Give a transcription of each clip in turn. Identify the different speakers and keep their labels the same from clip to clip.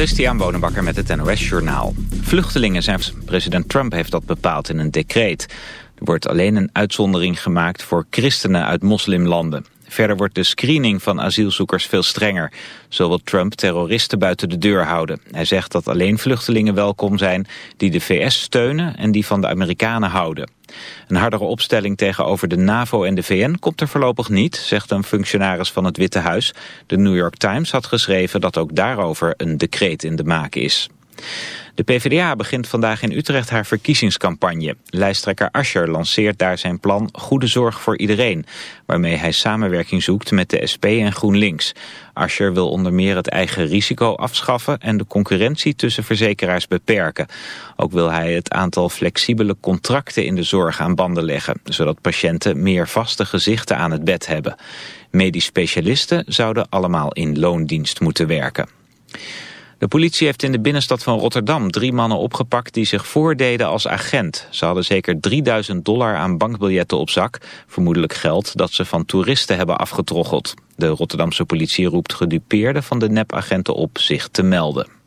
Speaker 1: Christian Bonenbakker met het NOS Journaal. Vluchtelingen zijn... President Trump heeft dat bepaald in een decreet. Er wordt alleen een uitzondering gemaakt voor christenen uit moslimlanden. Verder wordt de screening van asielzoekers veel strenger. Zo wil Trump terroristen buiten de deur houden. Hij zegt dat alleen vluchtelingen welkom zijn die de VS steunen en die van de Amerikanen houden. Een hardere opstelling tegenover de NAVO en de VN komt er voorlopig niet, zegt een functionaris van het Witte Huis. De New York Times had geschreven dat ook daarover een decreet in de maak is. De PvdA begint vandaag in Utrecht haar verkiezingscampagne. Lijsttrekker Ascher lanceert daar zijn plan Goede Zorg voor Iedereen... waarmee hij samenwerking zoekt met de SP en GroenLinks. Ascher wil onder meer het eigen risico afschaffen... en de concurrentie tussen verzekeraars beperken. Ook wil hij het aantal flexibele contracten in de zorg aan banden leggen... zodat patiënten meer vaste gezichten aan het bed hebben. Medisch specialisten zouden allemaal in loondienst moeten werken. De politie heeft in de binnenstad van Rotterdam drie mannen opgepakt die zich voordeden als agent. Ze hadden zeker 3000 dollar aan bankbiljetten op zak, vermoedelijk geld dat ze van toeristen hebben afgetroggeld. De Rotterdamse politie roept gedupeerden van de nepagenten op zich te melden.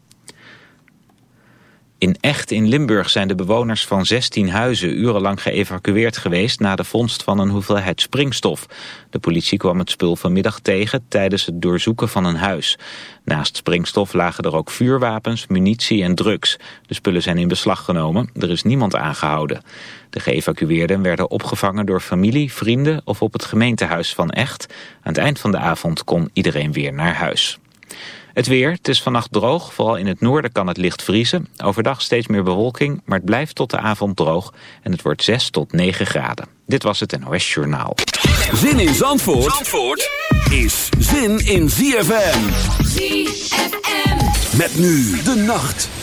Speaker 1: In Echt in Limburg zijn de bewoners van 16 huizen urenlang geëvacueerd geweest na de vondst van een hoeveelheid springstof. De politie kwam het spul vanmiddag tegen tijdens het doorzoeken van een huis. Naast springstof lagen er ook vuurwapens, munitie en drugs. De spullen zijn in beslag genomen. Er is niemand aangehouden. De geëvacueerden werden opgevangen door familie, vrienden of op het gemeentehuis van Echt. Aan het eind van de avond kon iedereen weer naar huis. Het weer, het is vannacht droog. Vooral in het noorden kan het licht vriezen. Overdag steeds meer bewolking, maar het blijft tot de avond droog. En het wordt 6 tot 9 graden. Dit was het NOS Journaal.
Speaker 2: Zin in Zandvoort, Zandvoort is zin in ZFM. ZFM. Met nu de nacht.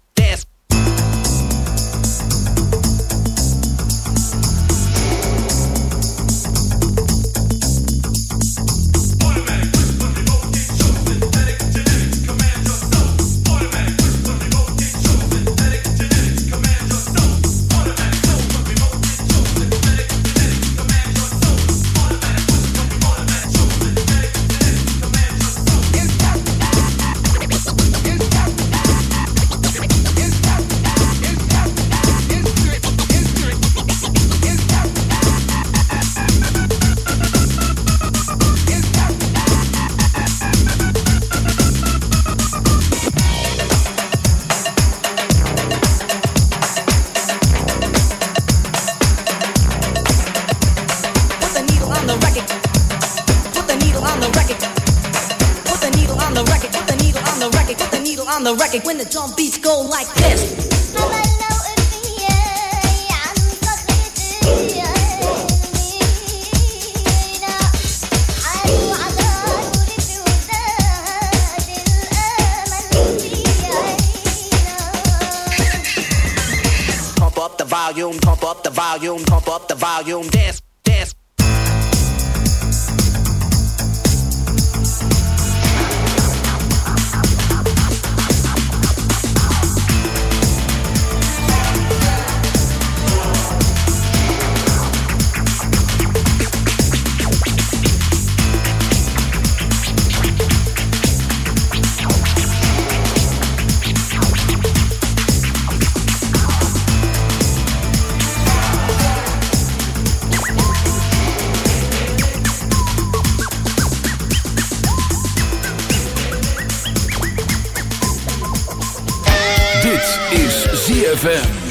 Speaker 3: ZFM.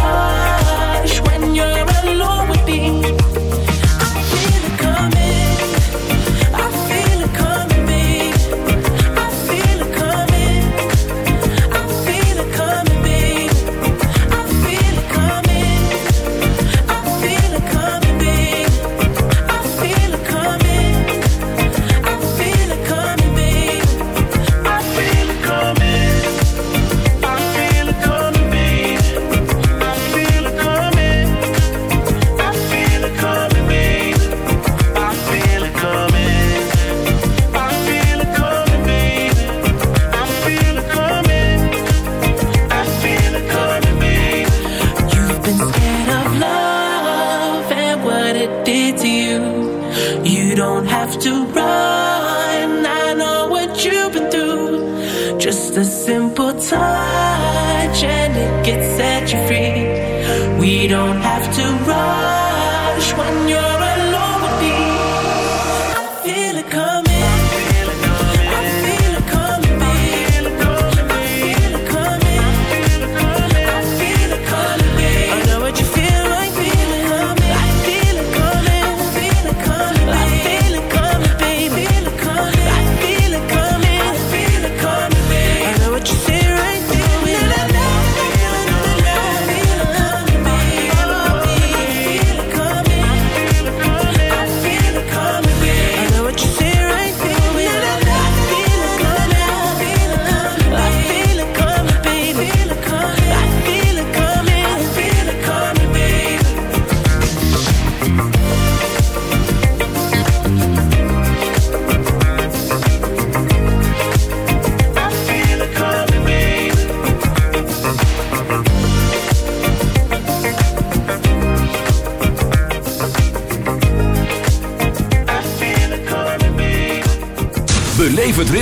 Speaker 3: don't